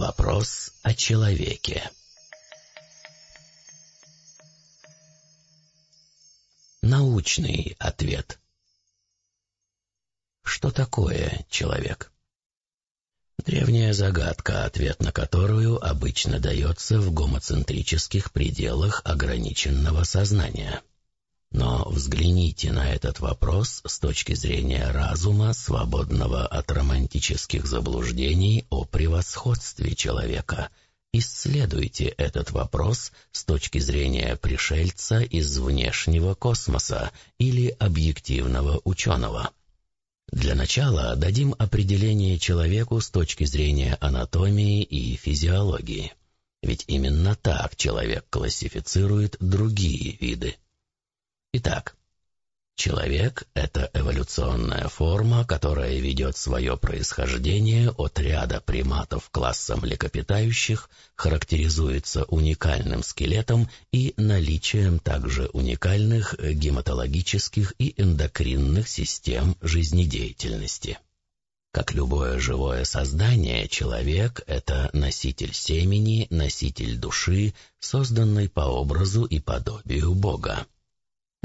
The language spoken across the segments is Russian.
Вопрос о человеке Научный ответ Что такое человек? Древняя загадка, ответ на которую обычно дается в гомоцентрических пределах ограниченного сознания. Но взгляните на этот вопрос с точки зрения разума, свободного от романтических заблуждений о превосходстве человека. Исследуйте этот вопрос с точки зрения пришельца из внешнего космоса или объективного ученого. Для начала дадим определение человеку с точки зрения анатомии и физиологии. Ведь именно так человек классифицирует другие виды. Итак, человек — это эволюционная форма, которая ведет свое происхождение от ряда приматов класса млекопитающих, характеризуется уникальным скелетом и наличием также уникальных гематологических и эндокринных систем жизнедеятельности. Как любое живое создание, человек — это носитель семени, носитель души, созданный по образу и подобию Бога.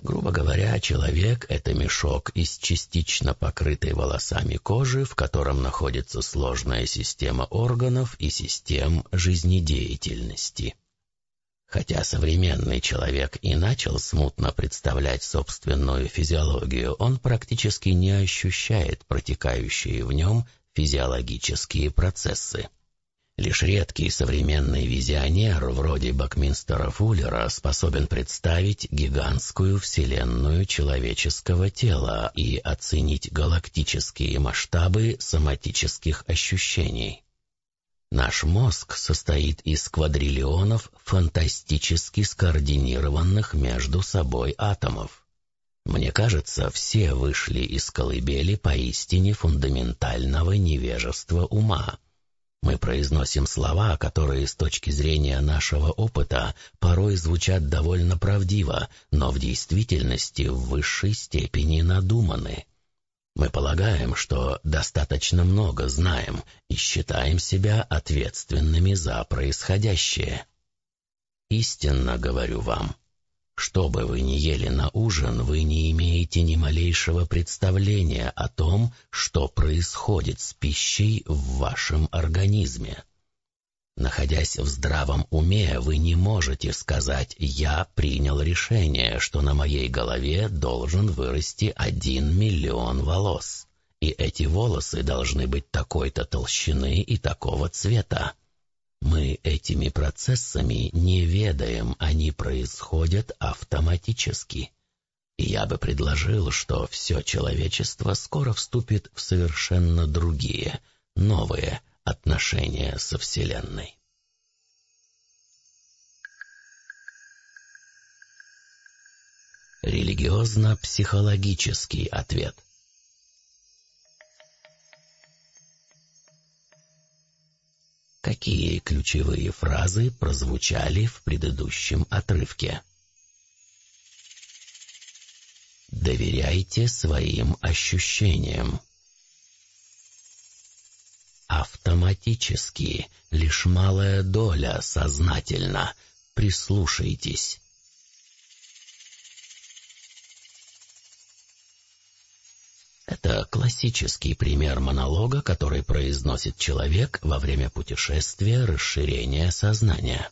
Грубо говоря, человек — это мешок из частично покрытой волосами кожи, в котором находится сложная система органов и систем жизнедеятельности. Хотя современный человек и начал смутно представлять собственную физиологию, он практически не ощущает протекающие в нем физиологические процессы. Лишь редкий современный визионер, вроде Бакминстера Фуллера, способен представить гигантскую вселенную человеческого тела и оценить галактические масштабы соматических ощущений. Наш мозг состоит из квадриллионов фантастически скоординированных между собой атомов. Мне кажется, все вышли из колыбели поистине фундаментального невежества ума. Мы произносим слова, которые с точки зрения нашего опыта порой звучат довольно правдиво, но в действительности в высшей степени надуманы. Мы полагаем, что достаточно много знаем и считаем себя ответственными за происходящее. Истинно говорю вам, что бы вы ни ели на ужин, вы не имеете ни малейшего представления о том, что происходит с пищей в вашем организме. Находясь в здравом уме, вы не можете сказать «я принял решение, что на моей голове должен вырасти один миллион волос, и эти волосы должны быть такой-то толщины и такого цвета». Мы этими процессами не ведаем, они происходят автоматически. Я бы предложил, что все человечество скоро вступит в совершенно другие, новые отношения со Вселенной. Религиозно-психологический ответ Какие ключевые фразы прозвучали в предыдущем отрывке? Доверяйте своим ощущениям. Автоматически, лишь малая доля сознательно. Прислушайтесь. Классический пример монолога, который произносит человек во время путешествия расширения сознания.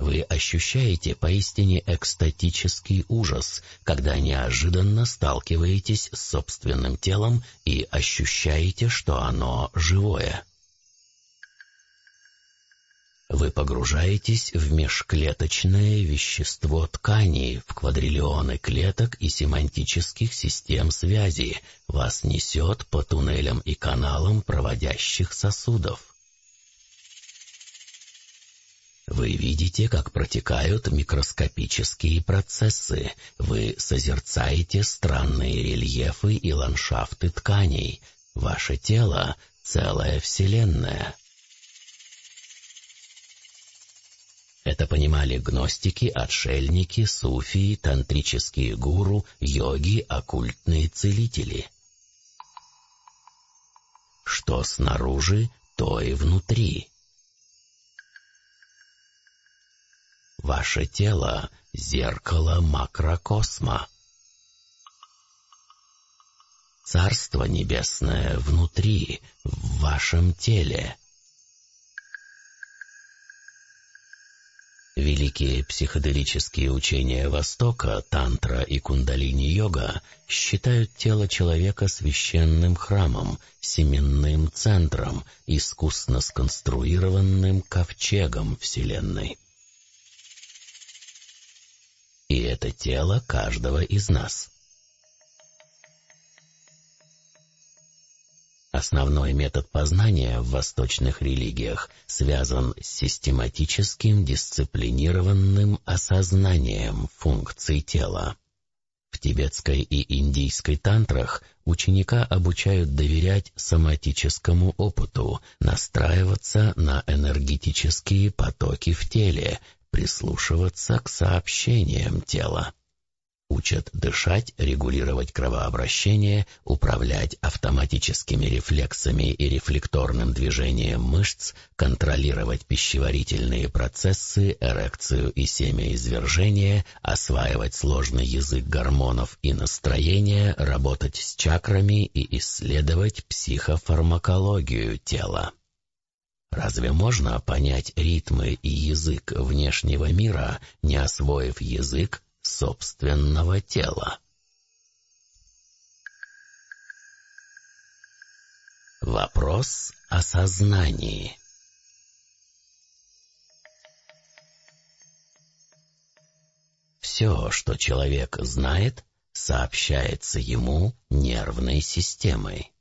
Вы ощущаете поистине экстатический ужас, когда неожиданно сталкиваетесь с собственным телом и ощущаете, что оно живое. Вы погружаетесь в межклеточное вещество тканей, в квадриллионы клеток и семантических систем связи. Вас несет по туннелям и каналам проводящих сосудов. Вы видите, как протекают микроскопические процессы. Вы созерцаете странные рельефы и ландшафты тканей. Ваше тело — целая вселенная. Это понимали гностики, отшельники, суфии, тантрические гуру, йоги, оккультные целители. Что снаружи, то и внутри. Ваше тело — зеркало макрокосма. Царство Небесное внутри, в вашем теле. Великие психоделические учения Востока, тантра и кундалини-йога считают тело человека священным храмом, семенным центром, искусно сконструированным ковчегом Вселенной. И это тело каждого из нас. Основной метод познания в восточных религиях связан с систематическим дисциплинированным осознанием функций тела. В тибетской и индийской тантрах ученика обучают доверять соматическому опыту, настраиваться на энергетические потоки в теле, прислушиваться к сообщениям тела. Учат дышать, регулировать кровообращение, управлять автоматическими рефлексами и рефлекторным движением мышц, контролировать пищеварительные процессы, эрекцию и семяизвержение, осваивать сложный язык гормонов и настроения, работать с чакрами и исследовать психофармакологию тела. Разве можно понять ритмы и язык внешнего мира, не освоив язык собственного тела. Вопрос о сознании. Все, что человек знает, сообщается ему нервной системой.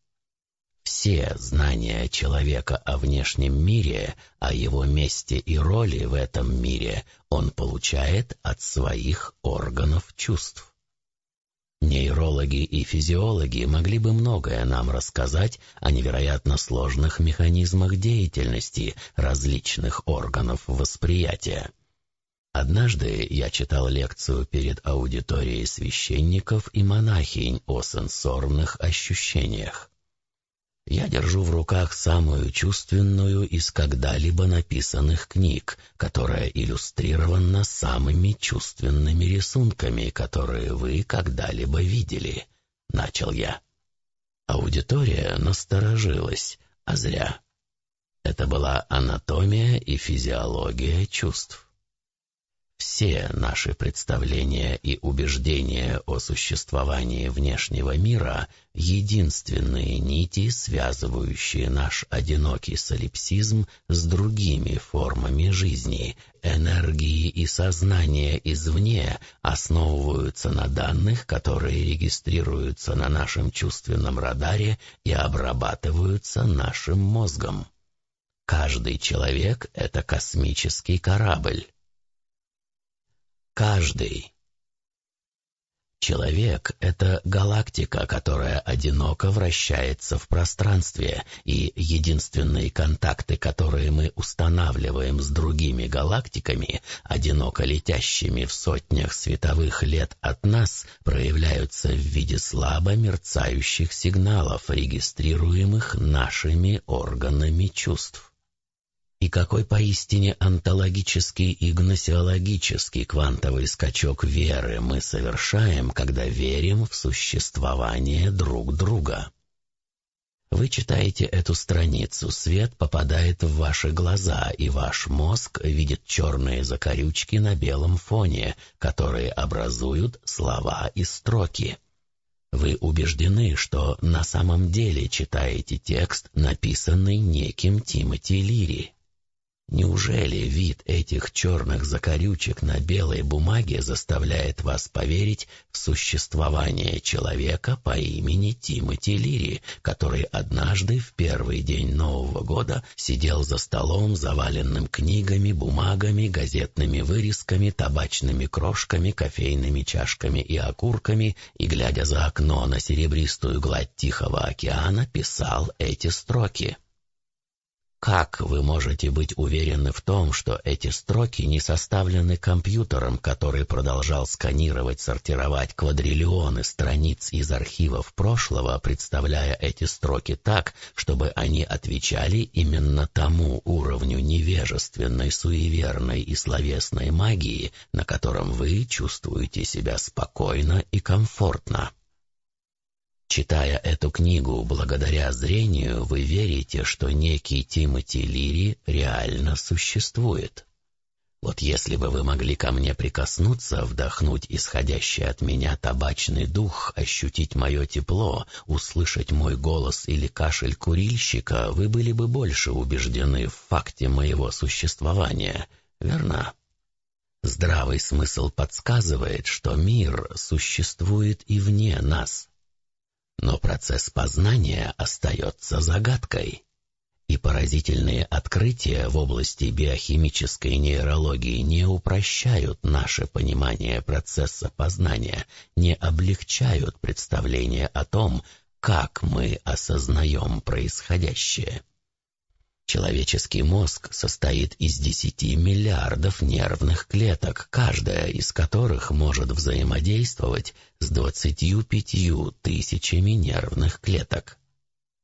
Все знания человека о внешнем мире, о его месте и роли в этом мире он получает от своих органов чувств. Нейрологи и физиологи могли бы многое нам рассказать о невероятно сложных механизмах деятельности различных органов восприятия. Однажды я читал лекцию перед аудиторией священников и монахинь о сенсорных ощущениях. Я держу в руках самую чувственную из когда-либо написанных книг, которая иллюстрирована самыми чувственными рисунками, которые вы когда-либо видели, — начал я. Аудитория насторожилась, а зря. Это была анатомия и физиология чувств. Все наши представления и убеждения о существовании внешнего мира — единственные нити, связывающие наш одинокий солипсизм с другими формами жизни. Энергии и сознание извне основываются на данных, которые регистрируются на нашем чувственном радаре и обрабатываются нашим мозгом. Каждый человек — это космический корабль. Каждый. Человек — это галактика, которая одиноко вращается в пространстве, и единственные контакты, которые мы устанавливаем с другими галактиками, одиноко летящими в сотнях световых лет от нас, проявляются в виде слабо мерцающих сигналов, регистрируемых нашими органами чувств. И какой поистине онтологический и гносеологический квантовый скачок веры мы совершаем, когда верим в существование друг друга. Вы читаете эту страницу, свет попадает в ваши глаза, и ваш мозг видит черные закорючки на белом фоне, которые образуют слова и строки. Вы убеждены, что на самом деле читаете текст, написанный неким Тимоти Лири. Неужели вид этих черных закорючек на белой бумаге заставляет вас поверить в существование человека по имени Тимоти Лири, который однажды в первый день Нового года сидел за столом, заваленным книгами, бумагами, газетными вырезками, табачными крошками, кофейными чашками и окурками и, глядя за окно на серебристую гладь Тихого океана, писал эти строки? Как вы можете быть уверены в том, что эти строки не составлены компьютером, который продолжал сканировать, сортировать квадриллионы страниц из архивов прошлого, представляя эти строки так, чтобы они отвечали именно тому уровню невежественной, суеверной и словесной магии, на котором вы чувствуете себя спокойно и комфортно? Читая эту книгу благодаря зрению, вы верите, что некий Тимоти Лири реально существует. Вот если бы вы могли ко мне прикоснуться, вдохнуть исходящий от меня табачный дух, ощутить мое тепло, услышать мой голос или кашель курильщика, вы были бы больше убеждены в факте моего существования, верно? Здравый смысл подсказывает, что мир существует и вне нас. Но процесс познания остается загадкой. И поразительные открытия в области биохимической нейрологии не упрощают наше понимание процесса познания, не облегчают представление о том, как мы осознаем происходящее. Человеческий мозг состоит из 10 миллиардов нервных клеток, каждая из которых может взаимодействовать с 25 тысячами нервных клеток.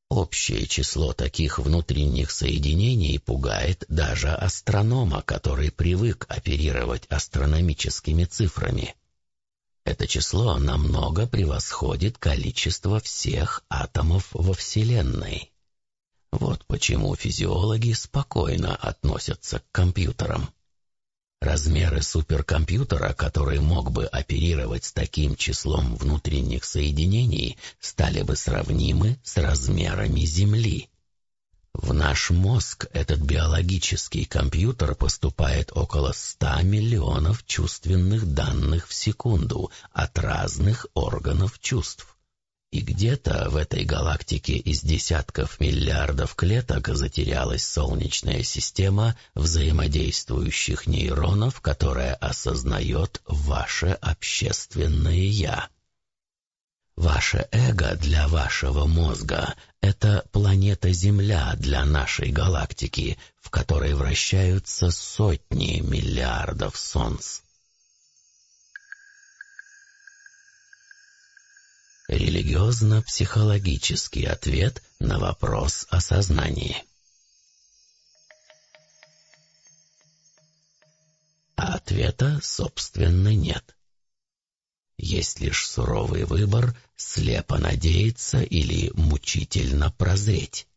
Общее число таких внутренних соединений пугает даже астронома, который привык оперировать астрономическими цифрами. Это число намного превосходит количество всех атомов во Вселенной. Вот почему физиологи спокойно относятся к компьютерам. Размеры суперкомпьютера, который мог бы оперировать с таким числом внутренних соединений, стали бы сравнимы с размерами Земли. В наш мозг этот биологический компьютер поступает около 100 миллионов чувственных данных в секунду от разных органов чувств. И где-то в этой галактике из десятков миллиардов клеток затерялась Солнечная система взаимодействующих нейронов, которая осознает ваше общественное «я». Ваше эго для вашего мозга — это планета Земля для нашей галактики, в которой вращаются сотни миллиардов солнц. Религиозно-психологический ответ на вопрос о сознании. А ответа, собственно, нет. Есть лишь суровый выбор слепо надеяться или мучительно прозреть.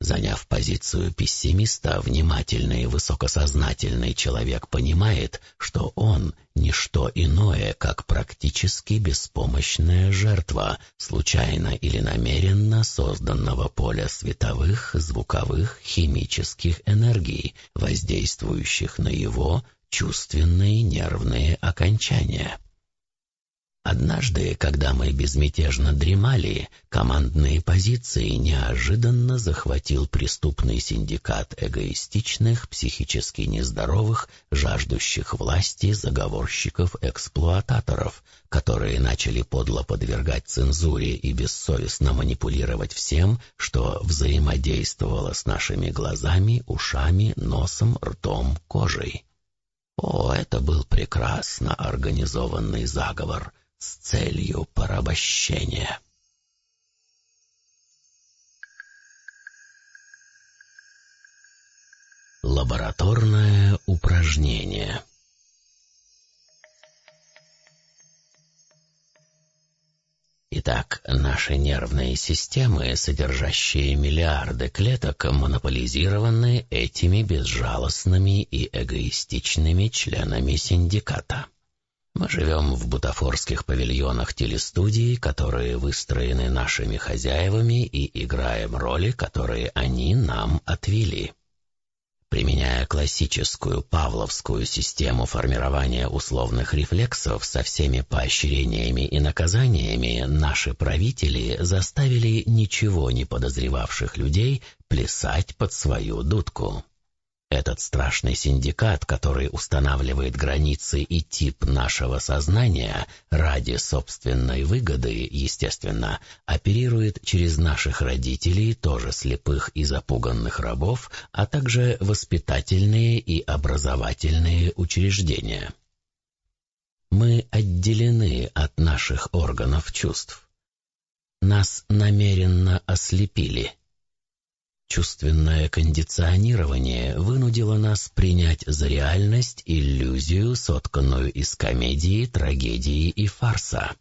Заняв позицию пессимиста, внимательный и высокосознательный человек понимает, что он — ничто иное, как практически беспомощная жертва, случайно или намеренно созданного поля световых, звуковых, химических энергий, воздействующих на его чувственные нервные окончания. Однажды, когда мы безмятежно дремали, командные позиции неожиданно захватил преступный синдикат эгоистичных, психически нездоровых, жаждущих власти заговорщиков-эксплуататоров, которые начали подло подвергать цензуре и бессовестно манипулировать всем, что взаимодействовало с нашими глазами, ушами, носом, ртом, кожей. О, это был прекрасно организованный заговор — с целью порабощения. Лабораторное упражнение Итак, наши нервные системы, содержащие миллиарды клеток, монополизированы этими безжалостными и эгоистичными членами синдиката. Мы живем в бутафорских павильонах телестудии, которые выстроены нашими хозяевами и играем роли, которые они нам отвели. Применяя классическую павловскую систему формирования условных рефлексов со всеми поощрениями и наказаниями, наши правители заставили ничего не подозревавших людей плясать под свою дудку. Этот страшный синдикат, который устанавливает границы и тип нашего сознания ради собственной выгоды, естественно, оперирует через наших родителей, тоже слепых и запуганных рабов, а также воспитательные и образовательные учреждения. Мы отделены от наших органов чувств. Нас намеренно ослепили – Чувственное кондиционирование вынудило нас принять за реальность иллюзию, сотканную из комедии, трагедии и фарса.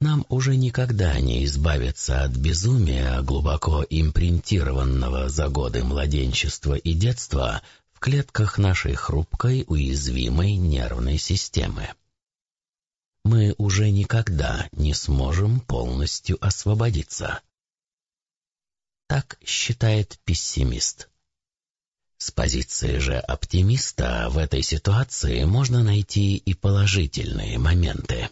Нам уже никогда не избавиться от безумия, глубоко импринтированного за годы младенчества и детства в клетках нашей хрупкой, уязвимой нервной системы. Мы уже никогда не сможем полностью освободиться. Так считает пессимист. С позиции же оптимиста в этой ситуации можно найти и положительные моменты.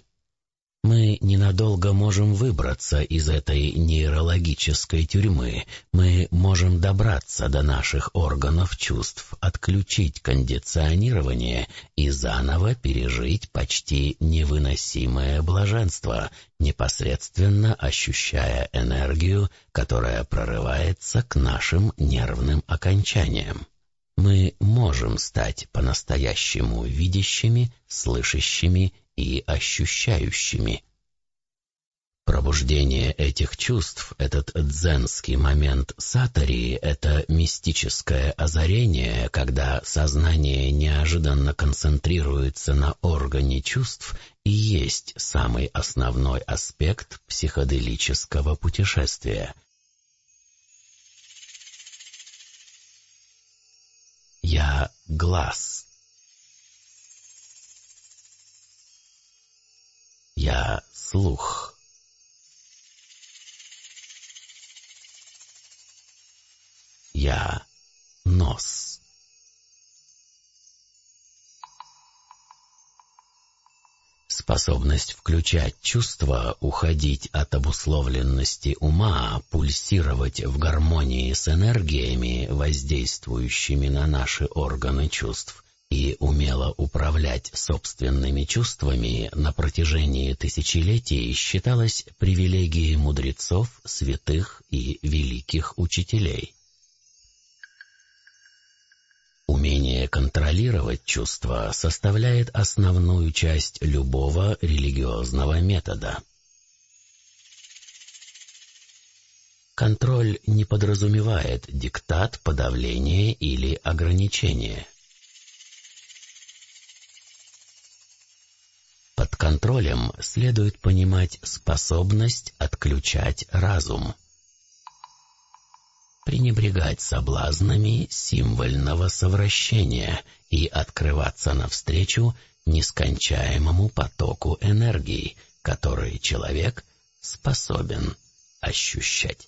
Мы ненадолго можем выбраться из этой нейрологической тюрьмы. Мы можем добраться до наших органов чувств, отключить кондиционирование и заново пережить почти невыносимое блаженство, непосредственно ощущая энергию, которая прорывается к нашим нервным окончаниям. Мы можем стать по-настоящему видящими, слышащими и ощущающими. Пробуждение этих чувств, этот дзенский момент сатари — это мистическое озарение, когда сознание неожиданно концентрируется на органе чувств и есть самый основной аспект психоделического путешествия. Я — глаз. Я слух. Я нос. Способность включать чувства, уходить от обусловленности ума, пульсировать в гармонии с энергиями, воздействующими на наши органы чувств, и умело управлять собственными чувствами на протяжении тысячелетий считалось привилегией мудрецов, святых и великих учителей. Умение контролировать чувства составляет основную часть любого религиозного метода. Контроль не подразумевает диктат, подавление или ограничение – Под контролем следует понимать способность отключать разум. Пренебрегать соблазнами символьного совращения и открываться навстречу нескончаемому потоку энергии, который человек способен ощущать.